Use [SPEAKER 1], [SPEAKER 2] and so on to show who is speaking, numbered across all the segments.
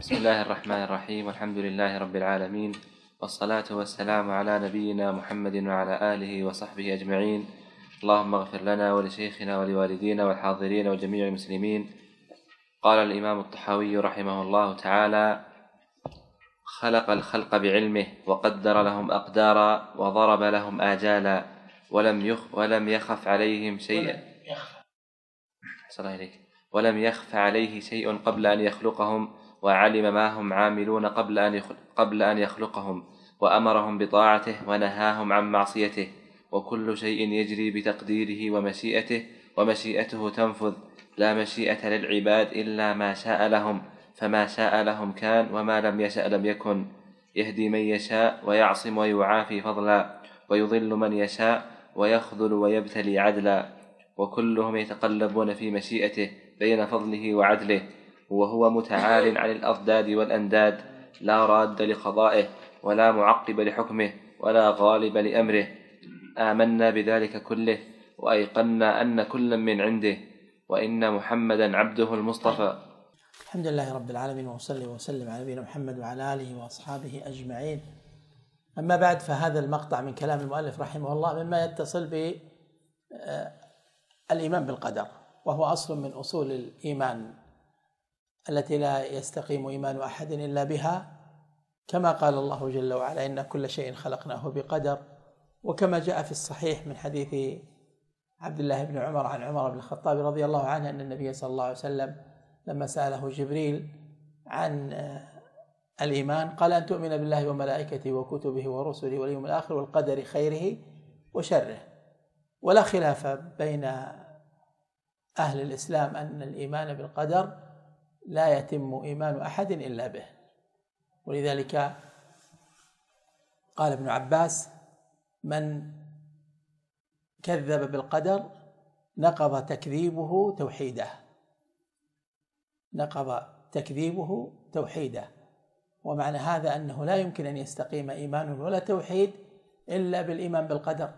[SPEAKER 1] بسم الله الرحمن الرحيم والحمد لله رب العالمين والصلاة والسلام على نبينا محمد وعلى آله وصحبه أجمعين اللهم اغفر لنا ولشيخنا ولوالدينا والحاضرين وجميع المسلمين قال الإمام الطحاوي رحمه الله تعالى خلق الخلق بعلمه وقدر لهم أقدارا وضرب لهم آجالا ولم يخ ولم يخف عليهم شيئا ولم يخف عليه شيء قبل أن يخلقهم وعلم ما هم عاملون قبل أن, قبل أن يخلقهم وأمرهم بطاعته ونهاهم عن معصيته وكل شيء يجري بتقديره ومشيئته ومشيئته تنفذ لا مشيئة للعباد إلا ما شاء لهم فما شاء لهم كان وما لم يشأ لم يكن يهدي من يشاء ويعصم ويعافي فضلا ويضل من يشاء ويخذل ويبتلي عدلا وكلهم يتقلبون في مشيئته بين فضله وعدله وهو متعال عن الأضداد والأنداد لا راد لقضائه ولا معقب لحكمه ولا غالب لأمره آمنا بذلك كله وأيقنا أن كلا من عنده وإن محمدا عبده المصطفى
[SPEAKER 2] الحمد لله رب العالمين وصلي وسلم على نبينا محمد وعلى آله وأصحابه أجمعين أما بعد فهذا المقطع من كلام المؤلف رحمه الله مما يتصل ب آه، الإيمان بالقدر وهو أصل من أصول الإيمان التي لا يستقيم إيمان أحد إلا بها كما قال الله جل وعلا إن كل شيء خلقناه بقدر وكما جاء في الصحيح من حديث عبد الله بن عمر عن عمر بن الخطاب رضي الله عنه أن النبي صلى الله عليه وسلم لما سأله جبريل عن آه، الإيمان قال أن تؤمن بالله وملائكته وكتبه ورسله واليوم الآخر والقدر خيره وشره ولا خلاف بين أهل الإسلام أن الإيمان بالقدر لا يتم إيمان أحد إلا به ولذلك قال ابن عباس من كذب بالقدر نقض تكذيبه توحيده نقض تكذيبه توحيده ومعنى هذا انه لا يمكن ان يستقيم ايمان ولا توحيد الا بالايمان بالقدر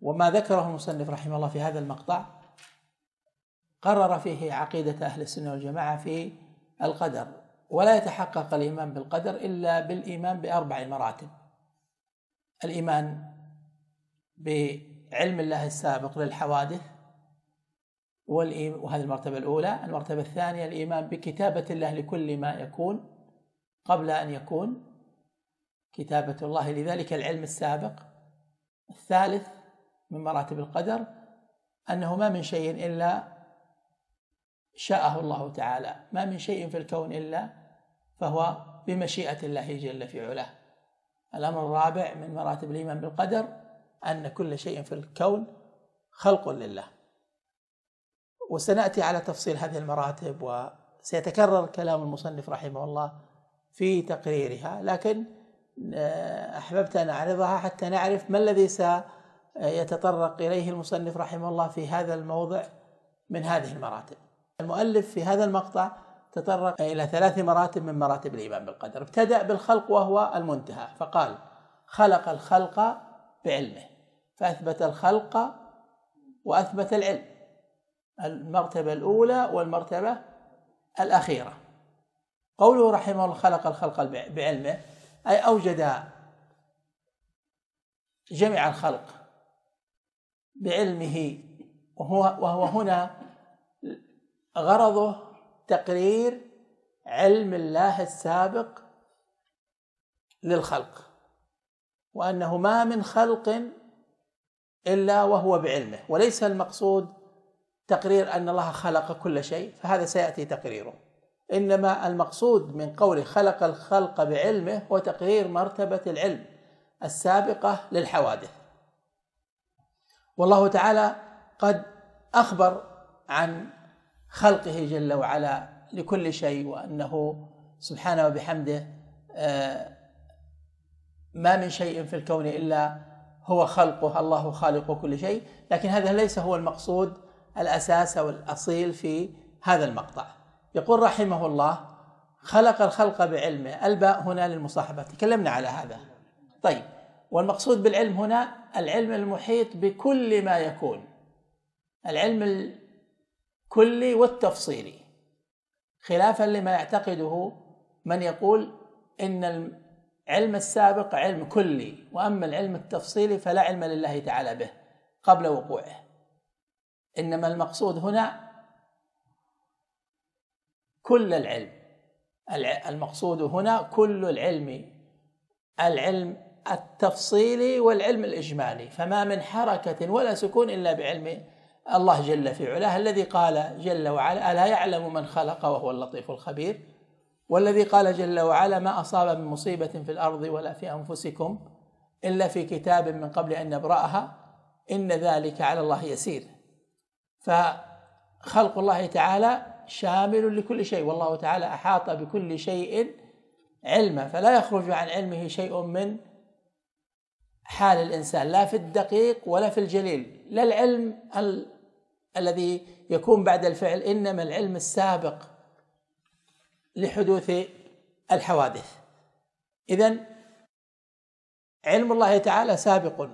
[SPEAKER 2] وما ذكره المصنف رحمه الله في هذا المقطع قرر فيه عقيدة أهل السنة والجماعة في القدر ولا يتحقق الإيمان بالقدر إلا بالإيمان بأربع مراتب الإيمان بعلم الله السابق للحوادث وهذه المرتبة الأولى المرتبة الثانية الإيمان بكتابة الله لكل ما يكون قبل أن يكون كتابة الله لذلك العلم السابق الثالث من مراتب القدر أنه ما من شيء إلا شاءه الله تعالى ما من شيء في الكون إلا فهو بمشيئة الله جل في علاه الأمر الرابع من مراتب الإيمان بالقدر أن كل شيء في الكون خلق لله وسنأتي على تفصيل هذه المراتب وسيتكرر كلام المصنف رحمه الله في تقريرها لكن آه، أحببت أن أعرضها حتى نعرف ما الذي سيتطرق إليه المصنف رحمه الله في هذا الموضع من هذه المراتب المؤلف في هذا المقطع تطرق إلى ثلاث مراتب من مراتب الإيمان بالقدر ابتدأ بالخلق وهو المنتهى فقال خلق الخلق بعلمه فأثبت الخلق وأثبت العلم المرتبة الأولى والمرتبة الأخيرة قوله رحمه الله خلق الخلق بعلمه أي أوجد جميع الخلق بعلمه وهو, وهو هنا غرضه تقرير علم الله السابق للخلق وانه ما من خلق الا وهو بعلمه وليس المقصود تقرير ان الله خلق كل شيء فهذا سياتي تقريره انما المقصود من قوله خلق الخلق بعلمه هو تقرير مرتبه العلم السابقه للحوادث والله تعالى قد اخبر عن خلقه جل وعلا لكل شيء وأنه سبحانه وبحمده آه، ما من شيء في الكون إلا هو خلقه الله خالق كل شيء لكن هذا ليس هو المقصود الأساس أو الأصيل في هذا المقطع يقول رحمه الله خلق الخلق بعلمه الباء هنا للمصاحبة تكلمنا على هذا طيب والمقصود بالعلم هنا العلم المحيط بكل ما يكون العلم الكلي والتفصيلي خلافا لما يعتقده من يقول ان العلم السابق علم كلي واما العلم التفصيلي فلا علم لله تعالى به قبل وقوعه انما المقصود هنا كل العلم المقصود هنا كل العلم العلم التفصيلي والعلم الاجمالي فما من حركه ولا سكون الا بعلم الله جل في علاه الذي قال جل وعلا ألا يعلم من خلق وهو اللطيف الخبير والذي قال جل وعلا ما أصاب من مصيبة في الأرض ولا في أنفسكم إلا في كتاب من قبل أن نبرأها إن ذلك على الله يسير فخلق الله تعالى شامل لكل شيء والله تعالى أحاط بكل شيء علما فلا يخرج عن علمه شيء من حال الإنسان لا في الدقيق ولا في الجليل لا العلم الذي يكون بعد الفعل إنما العلم السابق لحدوث الحوادث إذا علم الله تعالى سابق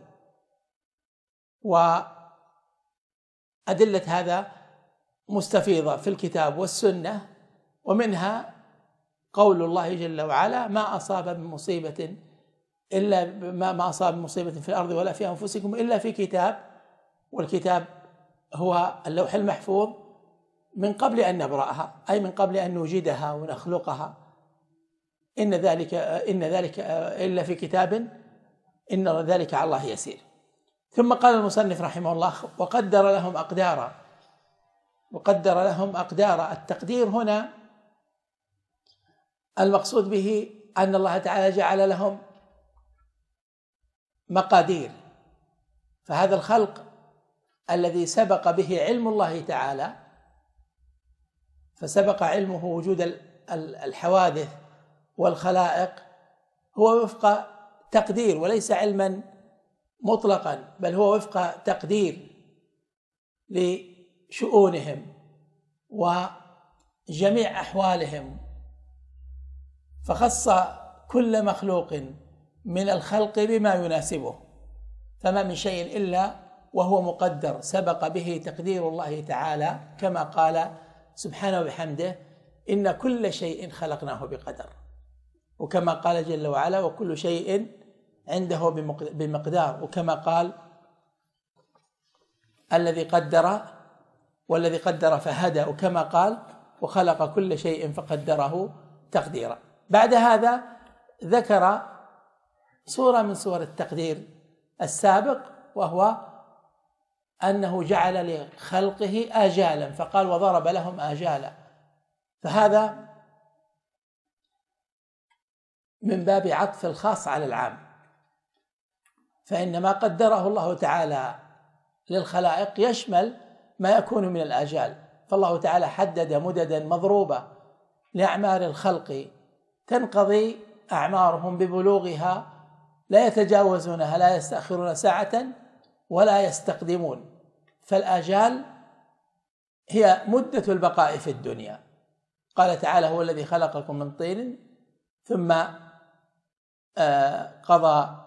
[SPEAKER 2] وأدلة هذا مستفيضة في الكتاب والسنة ومنها قول الله جل وعلا ما أصاب من مصيبة إلا ما ما أصاب من مصيبة في الأرض ولا في أنفسكم إلا في كتاب والكتاب هو اللوح المحفوظ من قبل أن نبرأها أي من قبل أن نوجدها ونخلقها إن ذلك إن ذلك إلا في كتاب إن ذلك على الله يسير ثم قال المصنف رحمه الله وقدر لهم أقدارا وقدر لهم أقدارا التقدير هنا المقصود به أن الله تعالى جعل لهم مقادير فهذا الخلق الذي سبق به علم الله تعالى فسبق علمه وجود الحوادث والخلائق هو وفق تقدير وليس علما مطلقا بل هو وفق تقدير لشؤونهم وجميع احوالهم فخص كل مخلوق من الخلق بما يناسبه فما من شيء الا وهو مقدر سبق به تقدير الله تعالى كما قال سبحانه وبحمده إن كل شيء خلقناه بقدر وكما قال جل وعلا وكل شيء عنده بمقدار وكما قال الذي قدر والذي قدر فهدى وكما قال وخلق كل شيء فقدره تقديرا بعد هذا ذكر صورة من صور التقدير السابق وهو أنه جعل لخلقه آجالا فقال وضرب لهم آجالا فهذا من باب عطف الخاص على العام فإن ما قدره الله تعالى للخلائق يشمل ما يكون من الآجال فالله تعالى حدد مددا مضروبة لأعمار الخلق تنقضي أعمارهم ببلوغها لا يتجاوزونها لا يستأخرون ساعة ولا يستقدمون فالآجال هي مدة البقاء في الدنيا قال تعالى هو الذي خلقكم من طين ثم آه، قضى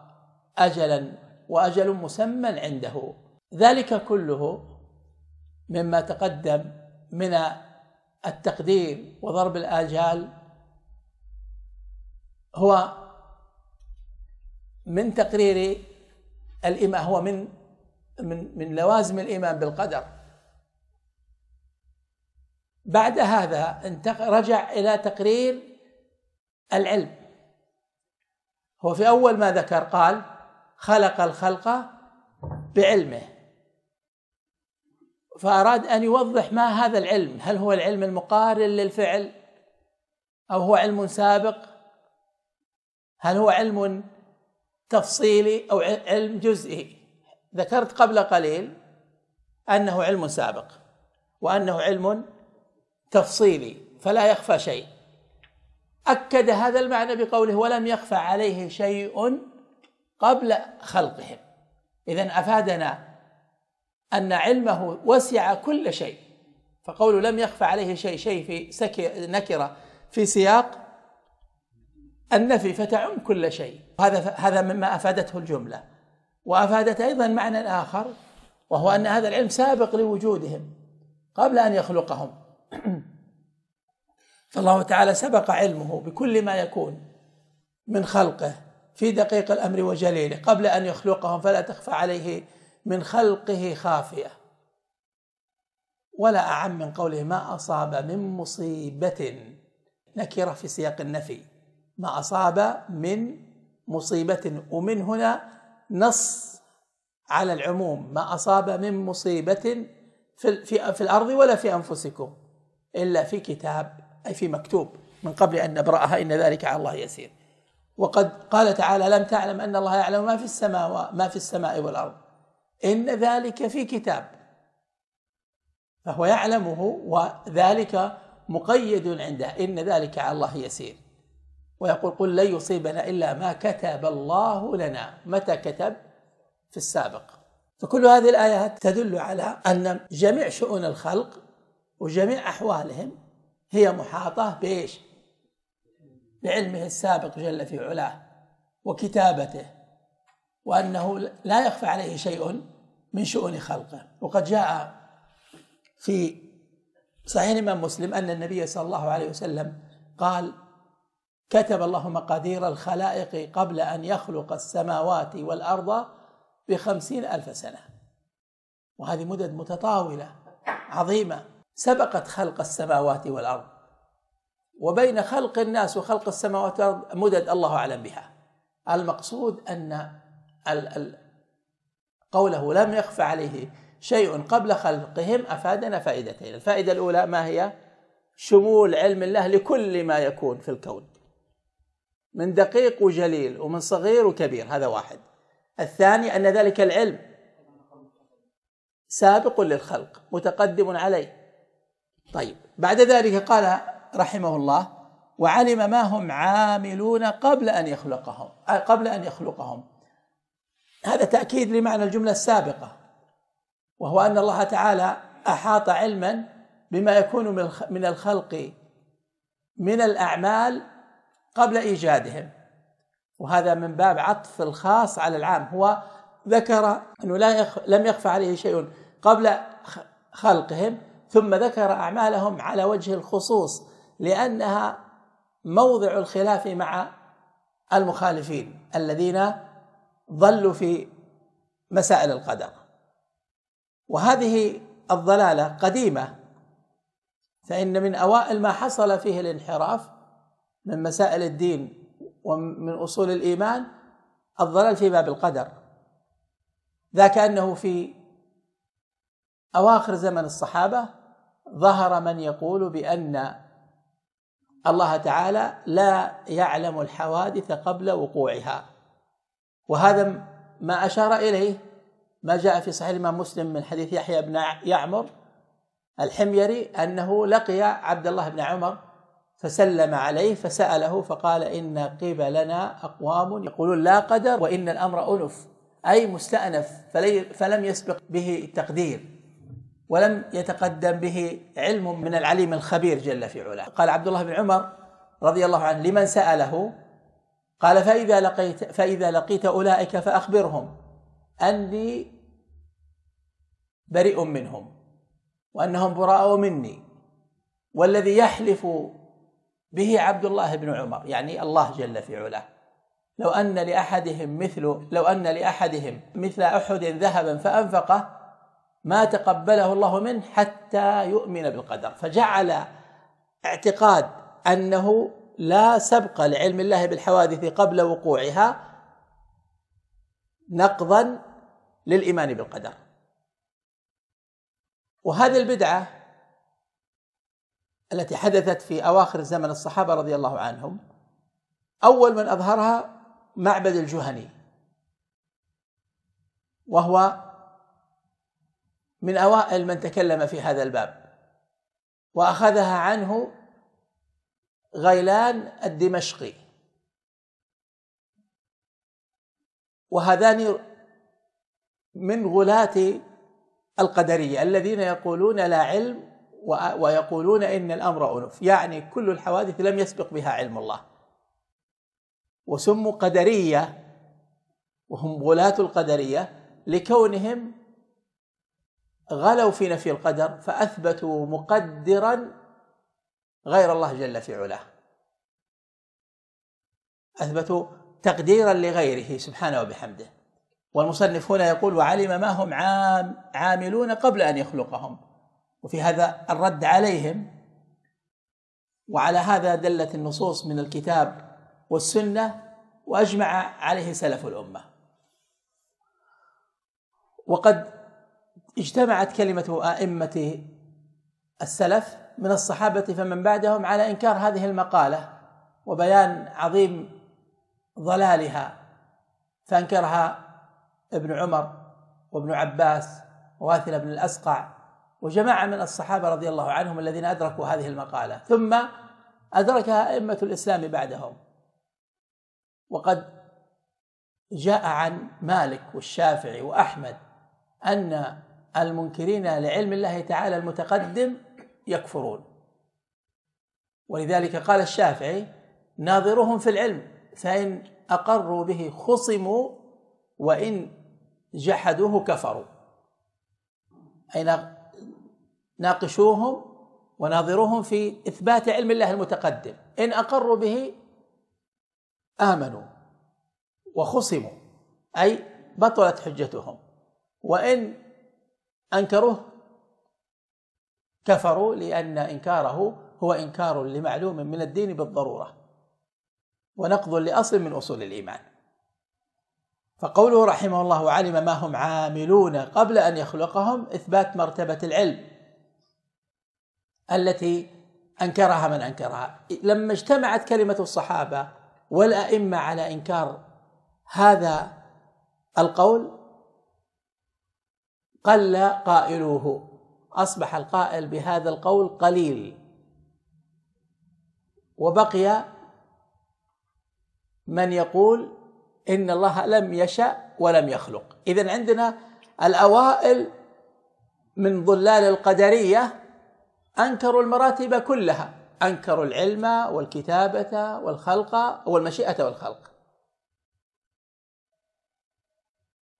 [SPEAKER 2] أجلا وأجل مسمى عنده ذلك كله مما تقدم من التقدير وضرب الآجال هو من تقرير الإمام هو من من من لوازم الايمان بالقدر بعد هذا انتقل رجع الى تقرير العلم هو في اول ما ذكر قال خلق الخلق بعلمه فاراد ان يوضح ما هذا العلم هل هو العلم المقارن للفعل او هو علم سابق هل هو علم تفصيلي او علم جزئي ذكرت قبل قليل انه علم سابق وانه علم تفصيلي فلا يخفى شيء اكد هذا المعنى بقوله ولم يخفى عليه شيء قبل خلقهم اذا افادنا ان علمه وسع كل شيء فقول لم يخفى عليه شيء شيء في نكره في سياق النفي فتعم كل شيء هذا هذا مما افادته الجمله وافادت ايضا معنى اخر وهو ان هذا العلم سابق لوجودهم قبل ان يخلقهم فالله تعالى سبق علمه بكل ما يكون من خلقه في دقيق الامر وجليله قبل ان يخلقهم فلا تخفى عليه من خلقه خافيه ولا اعم من قوله ما اصاب من مصيبه نكره في سياق النفي ما اصاب من مصيبه ومن هنا نص على العموم ما أصاب من مصيبة في, في, الأرض ولا في أنفسكم إلا في كتاب أي في مكتوب من قبل أن نبرأها إن ذلك على الله يسير وقد قال تعالى لم تعلم أن الله يعلم ما في السماء ما في السماء والأرض إن ذلك في كتاب فهو يعلمه وذلك مقيد عنده إن ذلك على الله يسير ويقول قل لن يصيبنا إلا ما كتب الله لنا متى كتب في السابق فكل هذه الآيات تدل على أن جميع شؤون الخلق وجميع أحوالهم هي محاطة بإيش؟ بعلمه السابق جل في علاه وكتابته وأنه لا يخفى عليه شيء من شؤون خلقه وقد جاء في صحيح الإمام مسلم أن النبي صلى الله عليه وسلم قال كتب الله مقادير الخلائق قبل أن يخلق السماوات والأرض بخمسين ألف سنة وهذه مدد متطاولة عظيمة سبقت خلق السماوات والأرض وبين خلق الناس وخلق السماوات والأرض مدد الله أعلم بها المقصود أن قوله لم يخف عليه شيء قبل خلقهم أفادنا فائدتين الفائدة الأولى ما هي شمول علم الله لكل ما يكون في الكون من دقيق وجليل ومن صغير وكبير هذا واحد الثاني أن ذلك العلم سابق للخلق متقدم عليه طيب بعد ذلك قال رحمه الله وعلم ما هم عاملون قبل أن يخلقهم قبل أن يخلقهم هذا تأكيد لمعنى الجملة السابقة وهو أن الله تعالى أحاط علما بما يكون من الخلق من الأعمال قبل إيجادهم وهذا من باب عطف الخاص على العام هو ذكر أنه لا يخ... لم يخفى عليه شيء قبل خلقهم ثم ذكر أعمالهم على وجه الخصوص لأنها موضع الخلاف مع المخالفين الذين ضلوا في مسائل القدر وهذه الضلاله قديمه فان من اوائل ما حصل فيه الانحراف من مسائل الدين ومن أصول الإيمان الضلال في باب القدر ذاك أنه في أواخر زمن الصحابة ظهر من يقول بأن الله تعالى لا يعلم الحوادث قبل وقوعها وهذا ما أشار إليه ما جاء في صحيح الإمام مسلم من حديث يحيى بن يعمر الحميري أنه لقي عبد الله بن عمر فسلم عليه فسأله فقال إن قبلنا أقوام يقولون لا قدر وإن الأمر أنف أي مستأنف فلم يسبق به تقدير ولم يتقدم به علم من العليم الخبير جل في علاه قال عبد الله بن عمر رضي الله عنه لمن سأله قال فإذا لقيت فإذا لقيت أولئك فأخبرهم أني بريء منهم وأنهم براء مني والذي يحلف به عبد الله بن عمر يعني الله جل في علاه لو أن لأحدهم مثل لو أن لأحدهم مثل أحد ذهبا فأنفقه ما تقبله الله منه حتى يؤمن بالقدر فجعل اعتقاد أنه لا سبق لعلم الله بالحوادث قبل وقوعها نقضا للإيمان بالقدر وهذه البدعة التي حدثت في اواخر زمن الصحابه رضي الله عنهم اول من اظهرها معبد الجهني وهو من اوائل من تكلم في هذا الباب واخذها عنه غيلان الدمشقي وهذان من غلاة القدرية الذين يقولون لا علم ويقولون إن الأمر أنف يعني كل الحوادث لم يسبق بها علم الله وسموا قدرية وهم غلاة القدرية لكونهم غلوا في نفي القدر فأثبتوا مقدرا غير الله جل في علاه أثبتوا تقديرا لغيره سبحانه وبحمده والمصنف هنا يقول وعلم ما هم عام عاملون قبل أن يخلقهم وفي هذا الرد عليهم وعلى هذا دلت النصوص من الكتاب والسنه واجمع عليه سلف الامه وقد اجتمعت كلمه ائمه السلف من الصحابه فمن بعدهم على انكار هذه المقاله وبيان عظيم ضلالها فانكرها ابن عمر وابن عباس وواثل بن الاسقع وجماعة من الصحابة رضي الله عنهم الذين أدركوا هذه المقالة ثم أدركها أئمة الإسلام بعدهم وقد جاء عن مالك والشافعي وأحمد أن المنكرين لعلم الله تعالى المتقدم يكفرون ولذلك قال الشافعي ناظرهم في العلم فإن أقروا به خصموا وإن جحدوه كفروا أين ناقشوهم وناظروهم في إثبات علم الله المتقدم إن أقروا به آمنوا وخصموا أي بطلت حجتهم وإن أنكروه كفروا لأن إنكاره هو إنكار لمعلوم من الدين بالضرورة ونقض لأصل من أصول الإيمان فقوله رحمه الله علم ما هم عاملون قبل أن يخلقهم إثبات مرتبة العلم التي انكرها من انكرها لما اجتمعت كلمه الصحابه والائمه على انكار هذا القول قل قائلوه اصبح القائل بهذا القول قليل وبقي من يقول ان الله لم يشا ولم يخلق اذا عندنا الاوائل من ضلال القدريه أنكروا المراتب كلها أنكروا العلم والكتابة والخلق والمشيئة والخلق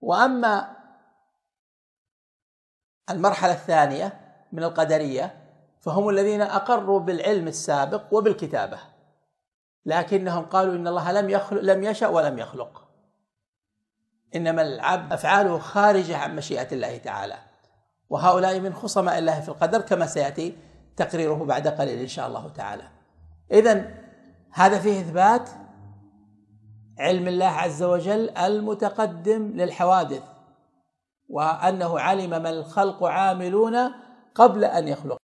[SPEAKER 2] وأما المرحلة الثانية من القدرية فهم الذين أقروا بالعلم السابق وبالكتابة لكنهم قالوا إن الله لم يخلق لم يشأ ولم يخلق إنما العبد أفعاله خارجة عن مشيئة الله تعالى وهؤلاء من خصماء الله في القدر كما سيأتي تقريره بعد قليل إن شاء الله تعالى إذا هذا فيه إثبات علم الله عز وجل المتقدم للحوادث وأنه علم ما الخلق عاملون قبل أن يخلق